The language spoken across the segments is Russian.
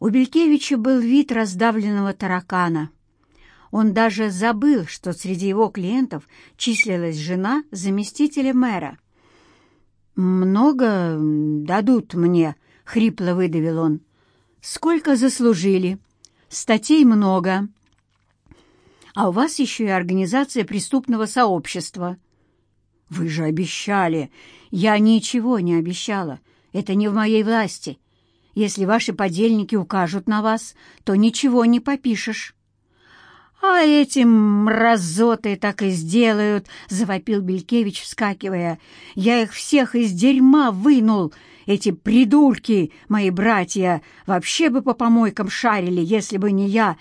У Белькевича был вид раздавленного таракана. Он даже забыл, что среди его клиентов числилась жена заместителя мэра. «Много дадут мне», — хрипло выдавил он. «Сколько заслужили? Статей много. А у вас еще и организация преступного сообщества». «Вы же обещали!» «Я ничего не обещала. Это не в моей власти. Если ваши подельники укажут на вас, то ничего не попишешь». «А эти мразоты так и сделают!» — завопил Белькевич, вскакивая. «Я их всех из дерьма вынул! Эти придурки, мои братья, вообще бы по помойкам шарили, если бы не я!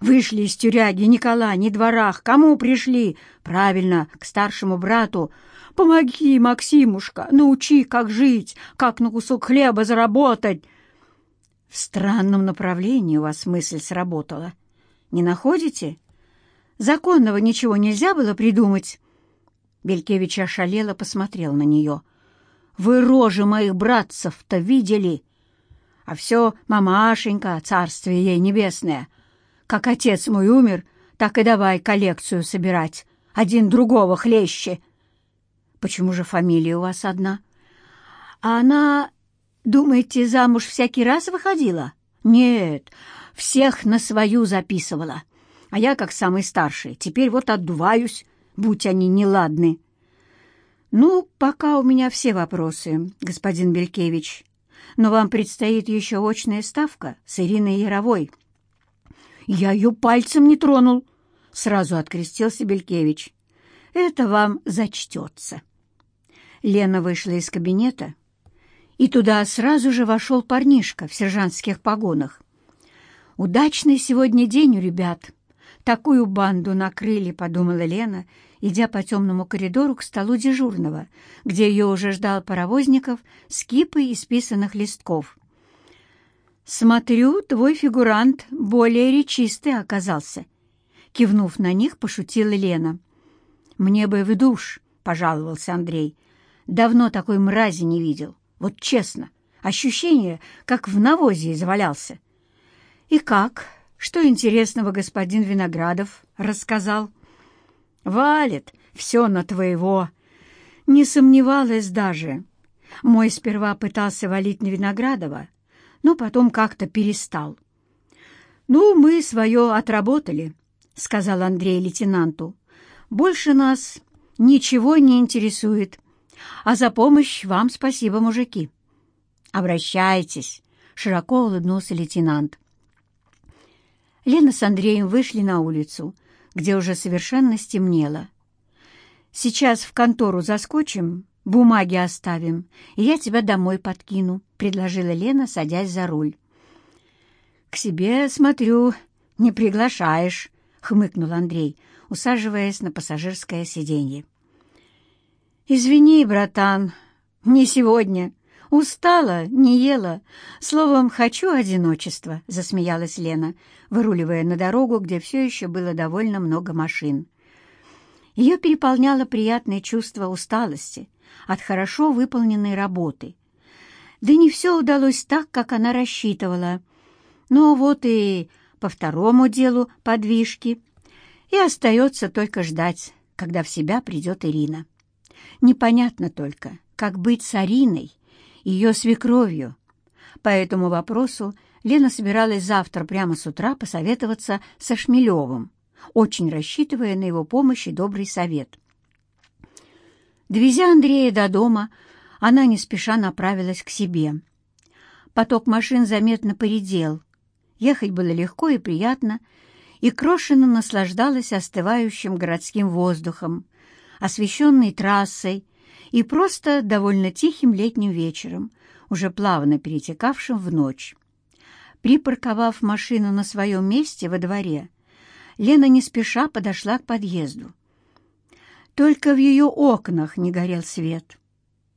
Вышли из тюряги ни кола, ни к Кому пришли? Правильно, к старшему брату. Помоги, Максимушка, научи, как жить, как на кусок хлеба заработать!» В странном направлении у вас мысль сработала. Не находите? Законного ничего нельзя было придумать. Белькевич ошалело посмотрел на нее. Вы рожи моих братцев-то видели? А все мамашенька, царствие ей небесное. Как отец мой умер, так и давай коллекцию собирать. Один другого хлеще. Почему же фамилия у вас одна? А она Думаете, замуж всякий раз выходила? Нет, всех на свою записывала. А я, как самый старший, теперь вот отдуваюсь, будь они неладны. Ну, пока у меня все вопросы, господин Белькевич. Но вам предстоит еще очная ставка с Ириной Яровой. Я ее пальцем не тронул, сразу открестился Белькевич. Это вам зачтется. Лена вышла из кабинета, и туда сразу же вошел парнишка в сержантских погонах. «Удачный сегодня день у ребят. Такую банду накрыли», — подумала Лена, идя по темному коридору к столу дежурного, где ее уже ждал паровозников с кипой исписанных листков. «Смотрю, твой фигурант более речистый оказался», — кивнув на них, пошутила Лена. «Мне бы в душ», — пожаловался Андрей. «Давно такой мрази не видел». Вот честно, ощущение, как в навозе извалялся. И как? Что интересного господин Виноградов рассказал? Валит все на твоего. Не сомневалась даже. Мой сперва пытался валить на Виноградова, но потом как-то перестал. «Ну, мы свое отработали», — сказал Андрей лейтенанту. «Больше нас ничего не интересует а за помощь вам спасибо, мужики». «Обращайтесь», — широко улыбнулся лейтенант. Лена с Андреем вышли на улицу, где уже совершенно стемнело. «Сейчас в контору заскочим, бумаги оставим, и я тебя домой подкину», — предложила Лена, садясь за руль. «К себе, смотрю, не приглашаешь», — хмыкнул Андрей, усаживаясь на пассажирское сиденье. «Извини, братан, не сегодня. Устала, не ела. Словом, хочу одиночества», — засмеялась Лена, выруливая на дорогу, где все еще было довольно много машин. Ее переполняло приятное чувство усталости от хорошо выполненной работы. Да не все удалось так, как она рассчитывала. Но вот и по второму делу подвижки. И остается только ждать, когда в себя придет Ирина непонятно только, как быть с Ариной, ее свекровью. По этому вопросу Лена собиралась завтра прямо с утра посоветоваться со Шмелевым, очень рассчитывая на его помощь и добрый совет. Довезя Андрея до дома, она не спеша направилась к себе. Поток машин заметно поредел. Ехать было легко и приятно, и Крошина наслаждалась остывающим городским воздухом — освещенной трассой и просто довольно тихим летним вечером, уже плавно перетекавшим в ночь. Припарковав машину на своем месте во дворе, Лена не спеша подошла к подъезду. Только в ее окнах не горел свет.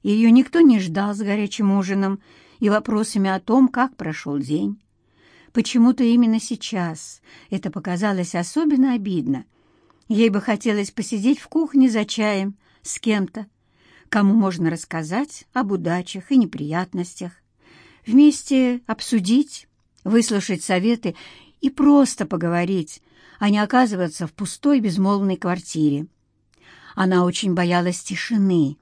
Ее никто не ждал с горячим ужином и вопросами о том, как прошел день. Почему-то именно сейчас это показалось особенно обидно — Ей бы хотелось посидеть в кухне за чаем с кем-то, кому можно рассказать об удачах и неприятностях, вместе обсудить, выслушать советы и просто поговорить, а не оказываться в пустой безмолвной квартире. Она очень боялась тишины,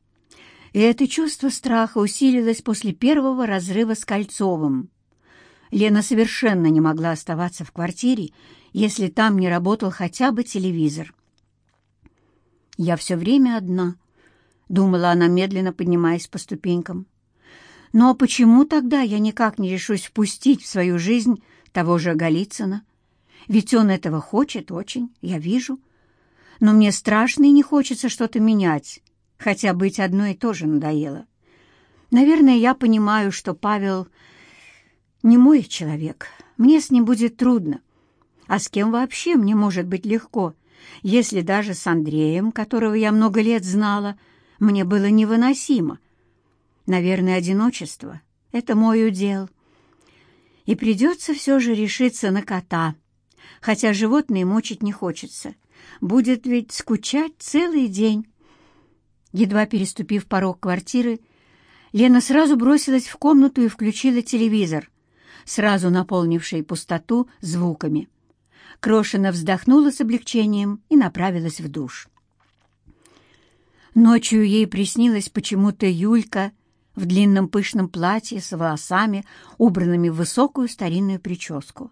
и это чувство страха усилилось после первого разрыва с Кольцовым. Лена совершенно не могла оставаться в квартире, если там не работал хотя бы телевизор. Я все время одна, — думала она, медленно поднимаясь по ступенькам. Но почему тогда я никак не решусь впустить в свою жизнь того же Голицына? Ведь он этого хочет очень, я вижу. Но мне страшно и не хочется что-то менять, хотя быть одной тоже надоело. Наверное, я понимаю, что Павел не мой человек. Мне с ним будет трудно. А с кем вообще мне может быть легко? Если даже с Андреем, которого я много лет знала, мне было невыносимо. Наверное, одиночество — это мой удел. И придется все же решиться на кота, хотя животные мочить не хочется. Будет ведь скучать целый день. Едва переступив порог квартиры, Лена сразу бросилась в комнату и включила телевизор, сразу наполнивший пустоту звуками. Крошина вздохнула с облегчением и направилась в душ. Ночью ей приснилась почему-то Юлька в длинном пышном платье с волосами, убранными в высокую старинную прическу.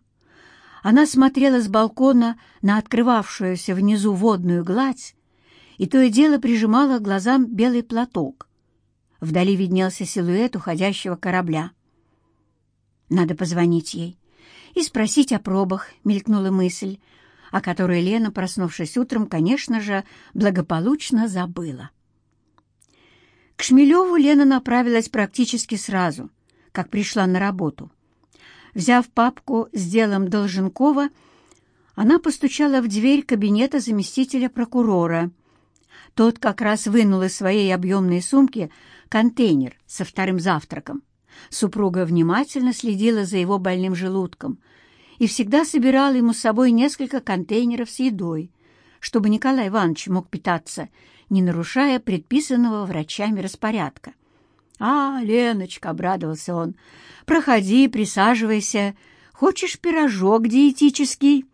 Она смотрела с балкона на открывавшуюся внизу водную гладь и то и дело прижимала к глазам белый платок. Вдали виднелся силуэт уходящего корабля. «Надо позвонить ей и спросить о пробах, мелькнула мысль, о которой Лена, проснувшись утром, конечно же, благополучно забыла. К Шмелеву Лена направилась практически сразу, как пришла на работу. Взяв папку с делом Долженкова, она постучала в дверь кабинета заместителя прокурора. Тот как раз вынул из своей объемной сумки контейнер со вторым завтраком. Супруга внимательно следила за его больным желудком и всегда собирала ему с собой несколько контейнеров с едой, чтобы Николай Иванович мог питаться, не нарушая предписанного врачами распорядка. «А, Леночка!» — обрадовался он. «Проходи, присаживайся. Хочешь пирожок диетический?»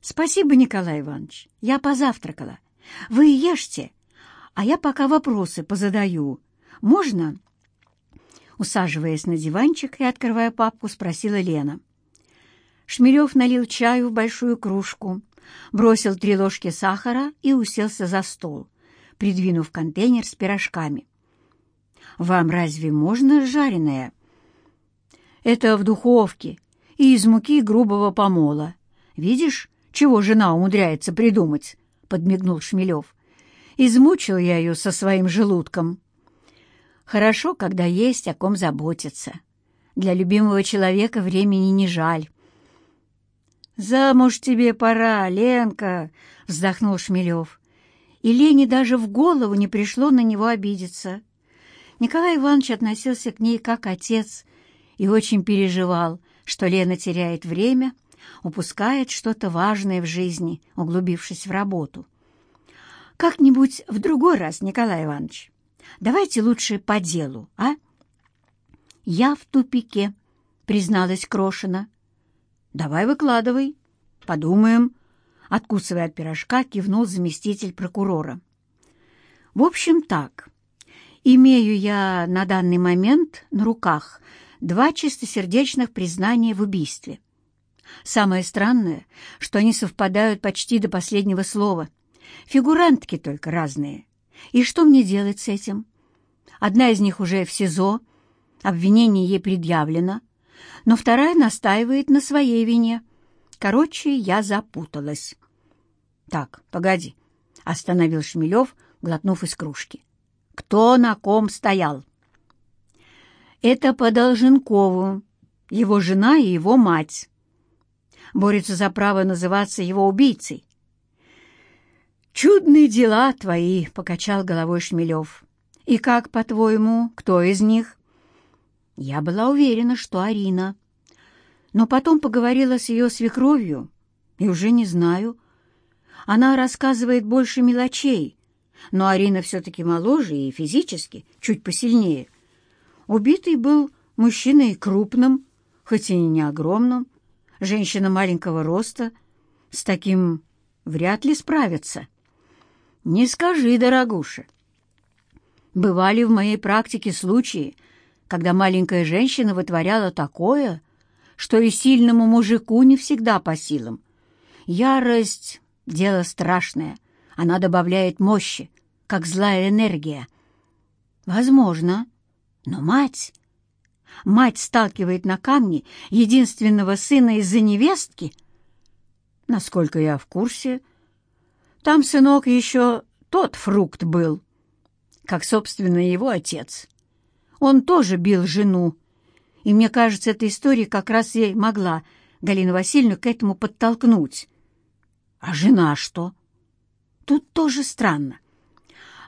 «Спасибо, Николай Иванович. Я позавтракала. Вы ешьте, а я пока вопросы позадаю. Можно?» усаживаясь на диванчик и открывая папку, спросила Лена. Шмелев налил чаю в большую кружку, бросил три ложки сахара и уселся за стол, придвинув контейнер с пирожками. «Вам разве можно жареное?» «Это в духовке и из муки грубого помола. Видишь, чего жена умудряется придумать?» — подмигнул Шмелев. «Измучил я ее со своим желудком». Хорошо, когда есть о ком заботиться. Для любимого человека времени не жаль. «Замуж тебе пора, Ленка!» — вздохнул Шмелев. И Лене даже в голову не пришло на него обидеться. Николай Иванович относился к ней как отец и очень переживал, что Лена теряет время, упускает что-то важное в жизни, углубившись в работу. «Как-нибудь в другой раз, Николай Иванович. Давайте лучше по делу, а?» «Я в тупике», — призналась Крошина. «Давай выкладывай. Подумаем». Откусывая от пирожка, кивнул заместитель прокурора. «В общем, так. Имею я на данный момент на руках два чистосердечных признания в убийстве. Самое странное, что они совпадают почти до последнего слова. Фигурантки только разные. И что мне делать с этим? Одна из них уже в СИЗО, обвинение ей предъявлено, но вторая настаивает на своей вине. Короче, я запуталась. «Так, погоди», — остановил Шмелев, глотнув из кружки. «Кто на ком стоял?» «Это по Долженкову, его жена и его мать. Борются за право называться его убийцей, «Чудные дела твои!» — покачал головой Шмелев. «И как, по-твоему, кто из них?» Я была уверена, что Арина. Но потом поговорила с ее свекровью, и уже не знаю. Она рассказывает больше мелочей, но Арина все-таки моложе и физически чуть посильнее. Убитый был мужчиной крупным, хоть и не огромным, женщина маленького роста, с таким вряд ли справится. «Не скажи, дорогуша». Бывали в моей практике случаи, когда маленькая женщина вытворяла такое, что и сильному мужику не всегда по силам. Ярость — дело страшное. Она добавляет мощи, как злая энергия. Возможно, но мать... Мать сталкивает на камни единственного сына из-за невестки. Насколько я в курсе, — там, сынок, еще тот фрукт был, как, собственно, его отец. Он тоже бил жену. И мне кажется, эта история как раз ей могла Галину Васильевну к этому подтолкнуть. А жена что? Тут тоже странно.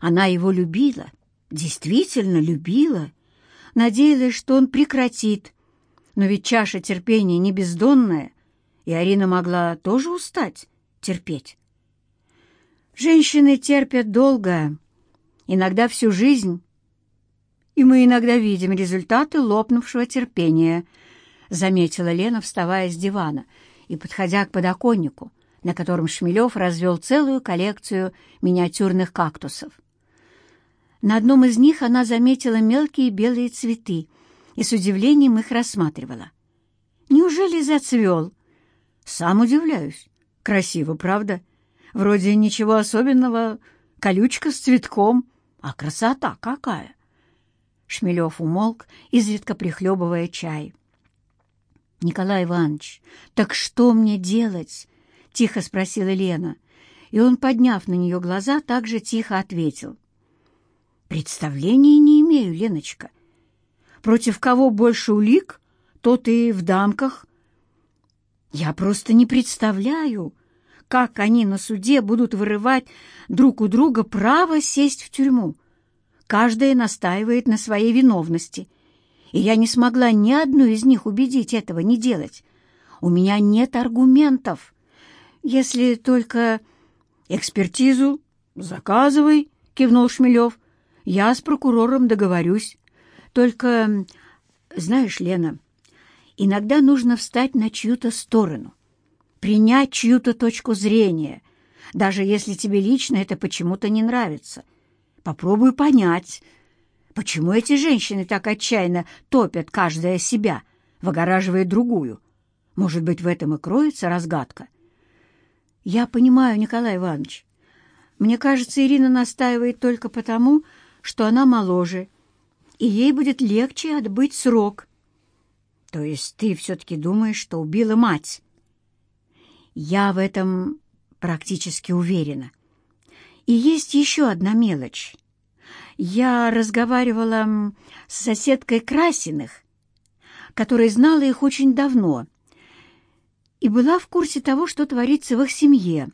Она его любила, действительно любила, надеялась, что он прекратит. Но ведь чаша терпения не бездонная, и Арина могла тоже устать терпеть. Женщины терпят долго, иногда всю жизнь. И мы иногда видим результаты лопнувшего терпения, заметила Лена, вставая с дивана и подходя к подоконнику, на котором Шмелев развел целую коллекцию миниатюрных кактусов. На одном из них она заметила мелкие белые цветы и с удивлением их рассматривала. «Неужели зацвел?» «Сам удивляюсь. Красиво, правда?» Вроде ничего особенного, колючка с цветком, а красота какая!» Шмелев умолк, изредка прихлебывая чай. «Николай Иванович, так что мне делать?» — тихо спросила Лена. И он, подняв на нее глаза, также тихо ответил. «Представления не имею, Леночка. Против кого больше улик, тот и в дамках. Я просто не представляю, как они на суде будут вырывать друг у друга право сесть в тюрьму. Каждая настаивает на своей виновности. И я не смогла ни одну из них убедить этого не делать. У меня нет аргументов. Если только... «Экспертизу заказывай», — кивнул Шмелев. «Я с прокурором договорюсь. Только, знаешь, Лена, иногда нужно встать на чью-то сторону принять чью-то точку зрения, даже если тебе лично это почему-то не нравится. Попробуй понять, почему эти женщины так отчаянно топят каждая себя, выгораживая другую. Может быть, в этом и кроется разгадка? Я понимаю, Николай Иванович. Мне кажется, Ирина настаивает только потому, что она моложе, и ей будет легче отбыть срок. То есть ты все-таки думаешь, что убила мать? Я в этом практически уверена. И есть еще одна мелочь. Я разговаривала с соседкой Красиных, которая знала их очень давно и была в курсе того, что творится в их семье.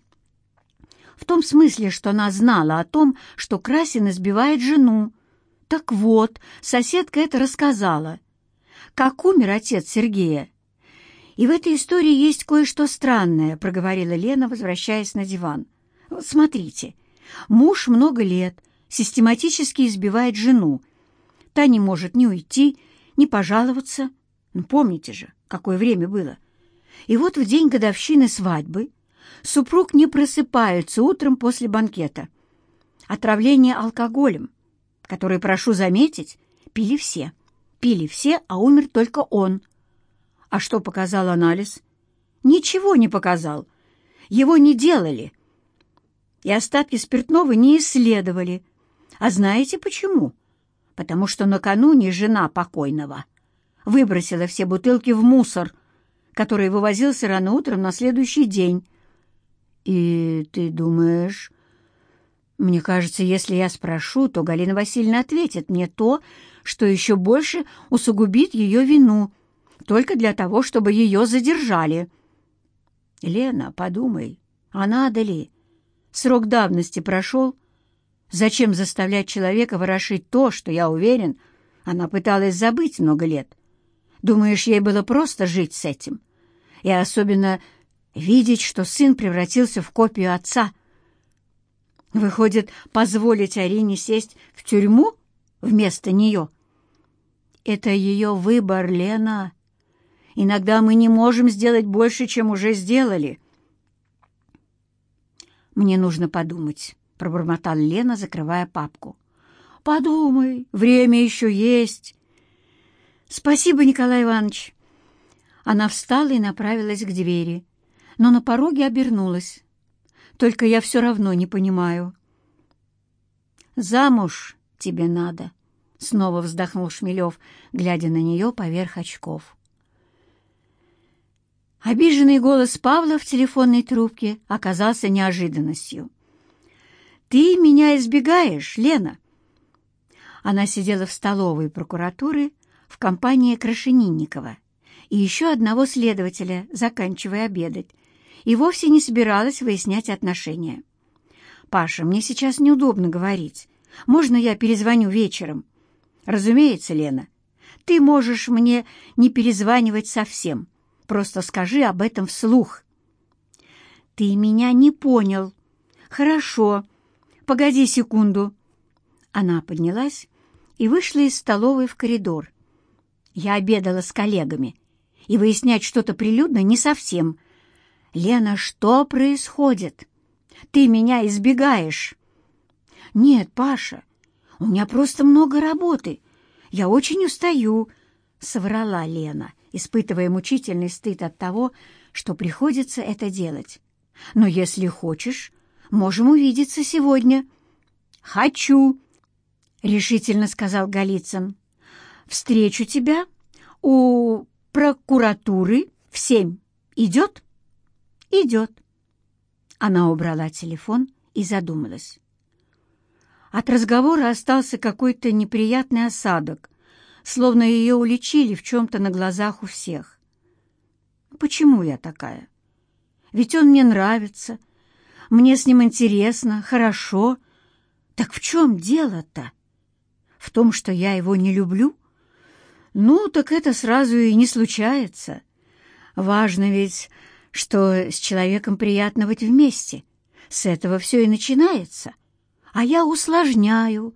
В том смысле, что она знала о том, что Красин избивает жену. Так вот, соседка это рассказала. Как умер отец Сергея, и в этой истории есть кое-что странное, проговорила Лена, возвращаясь на диван. Смотрите, муж много лет систематически избивает жену. Та не может ни уйти, ни пожаловаться. Ну, помните же, какое время было. И вот в день годовщины свадьбы супруг не просыпается утром после банкета. Отравление алкоголем, который, прошу заметить, пили все. Пили все, а умер только он. А что показал анализ? Ничего не показал. Его не делали. И остатки спиртного не исследовали. А знаете почему? Потому что накануне жена покойного выбросила все бутылки в мусор, который вывозился рано утром на следующий день. «И ты думаешь...» «Мне кажется, если я спрошу, то Галина Васильевна ответит мне то, что еще больше усугубит ее вину» только для того, чтобы ее задержали. Лена, подумай, а надо ли? Срок давности прошел. Зачем заставлять человека ворошить то, что, я уверен, она пыталась забыть много лет? Думаешь, ей было просто жить с этим? И особенно видеть, что сын превратился в копию отца. Выходит, позволить Арине сесть в тюрьму вместо нее — это ее выбор, Лена. Иногда мы не можем сделать больше, чем уже сделали». «Мне нужно подумать», — пробормотал Лена, закрывая папку. «Подумай, время еще есть». «Спасибо, Николай Иванович». Она встала и направилась к двери, но на пороге обернулась. «Только я все равно не понимаю». «Замуж тебе надо», — снова вздохнул Шмелев, глядя на нее поверх очков. Обиженный голос Павла в телефонной трубке оказался неожиданностью. «Ты меня избегаешь, Лена!» Она сидела в столовой прокуратуры в компании Крашенинникова и еще одного следователя, заканчивая обедать, и вовсе не собиралась выяснять отношения. «Паша, мне сейчас неудобно говорить. Можно я перезвоню вечером?» «Разумеется, Лена. Ты можешь мне не перезванивать совсем. Просто скажи об этом вслух». «Ты меня не понял». «Хорошо. Погоди секунду». Она поднялась и вышла из столовой в коридор. Я обедала с коллегами, и выяснять что-то прилюдно не совсем. «Лена, что происходит? Ты меня избегаешь!» «Нет, Паша, у меня просто много работы. Я очень устаю», — соврала Лена испытывая мучительный стыд от того, что приходится это делать. Но если хочешь, можем увидеться сегодня». «Хочу!» — решительно сказал Голицын. «Встречу тебя у прокуратуры в семь. Идет?» «Идет». Она убрала телефон и задумалась. От разговора остался какой-то неприятный осадок, словно ее уличили в чем-то на глазах у всех. Почему я такая? Ведь он мне нравится, мне с ним интересно, хорошо. Так в чем дело-то? В том, что я его не люблю? Ну, так это сразу и не случается. Важно ведь, что с человеком приятно быть вместе. С этого все и начинается. А я усложняю,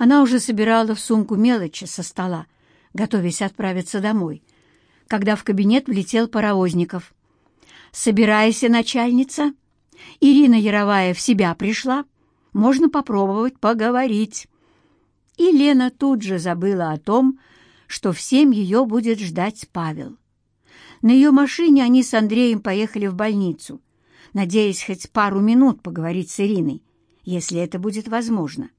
она уже собирала в сумку мелочи со стола, готовясь отправиться домой, когда в кабинет влетел паровозников. «Собирайся, начальница!» Ирина Яровая в себя пришла. Можно попробовать поговорить. И Лена тут же забыла о том, что всем ее будет ждать Павел. На ее машине они с Андреем поехали в больницу, надеясь хоть пару минут поговорить с Ириной, если это будет возможно.